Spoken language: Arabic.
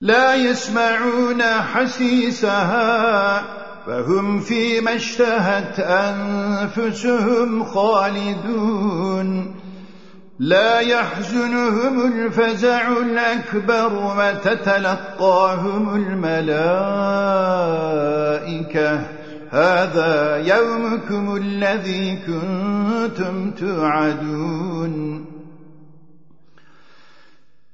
لا يسمعون حسيسها فهم فيما اشتهت أنفسهم خالدون. لا يحزنهم الفزع الأكبر وتتلقاهم الملائكة. هذا يومكم الذي كنتم توعدون.